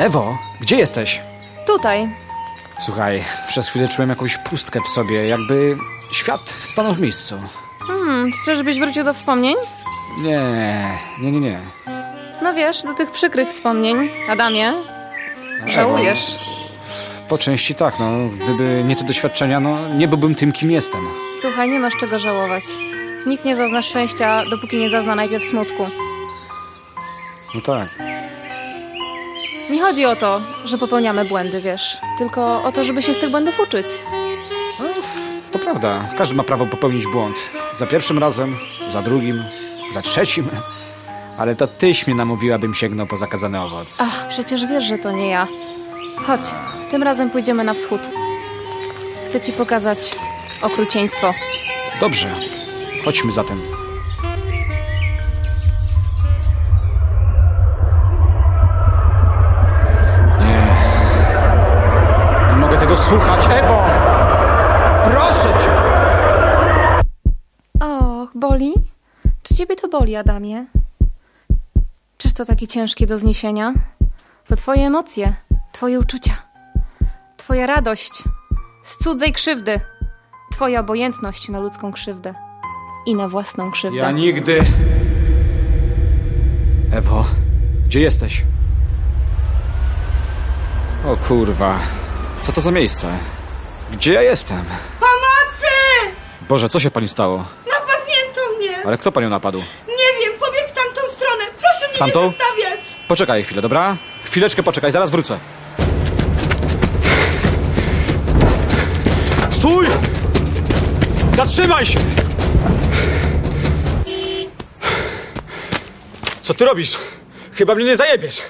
Ewo, gdzie jesteś? Tutaj. Słuchaj, przez chwilę czułem jakąś pustkę w sobie, jakby świat stanął w miejscu. Hmm, czyżbyś wrócił do wspomnień? Nie, nie, nie, nie. No wiesz, do tych przykrych wspomnień, Adamie. Żałujesz. Po części tak, no. Gdyby nie te doświadczenia, no nie byłbym tym, kim jestem. Słuchaj, nie masz czego żałować. Nikt nie zazna szczęścia, dopóki nie zazna najpierw smutku. No tak. Nie chodzi o to, że popełniamy błędy, wiesz, tylko o to, żeby się z tych błędów uczyć. To prawda. Każdy ma prawo popełnić błąd. Za pierwszym razem, za drugim, za trzecim. Ale to tyś mnie namówiła, bym sięgnął po zakazany owoc. Ach, przecież wiesz, że to nie ja. Chodź, tym razem pójdziemy na wschód. Chcę ci pokazać okrucieństwo. Dobrze. Chodźmy zatem. Słuchać. Ewo! Proszę cię! Och, boli? Czy ciebie to boli, Adamie? Czyż to takie ciężkie do zniesienia? To twoje emocje, twoje uczucia, twoja radość z cudzej krzywdy, twoja obojętność na ludzką krzywdę i na własną krzywdę. Ja nigdy... Ewo, gdzie jesteś? O kurwa, co to za miejsce? Gdzie ja jestem? Pomocy! Boże, co się pani stało? Napadnięto mnie! Ale kto panią napadł? Nie wiem, pobiegł w tamtą stronę. Proszę mnie tamtą? nie zostawiać! Poczekaj chwilę, dobra? Chwileczkę poczekaj, zaraz wrócę. Stój! Zatrzymaj się! Co ty robisz? Chyba mnie nie zajebiesz.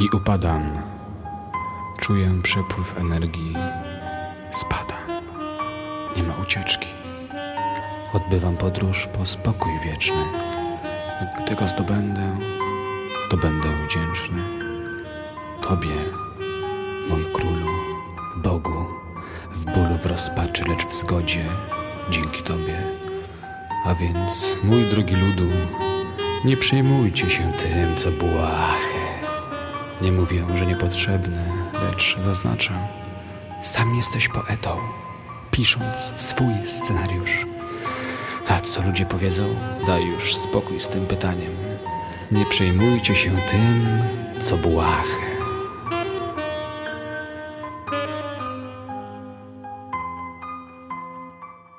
I upadam. Czuję przepływ energii. Spadam. Nie ma ucieczki. Odbywam podróż po spokój wieczny. Gdy go zdobędę, to będę wdzięczny. Tobie, mój królu, Bogu, w bólu, w rozpaczy, lecz w zgodzie, dzięki Tobie. A więc, mój drogi ludu, nie przejmujcie się tym, co błahe. Nie mówię, że niepotrzebne, lecz zaznaczam. Sam jesteś poetą, pisząc swój scenariusz. A co ludzie powiedzą? Daj już spokój z tym pytaniem. Nie przejmujcie się tym, co błahe.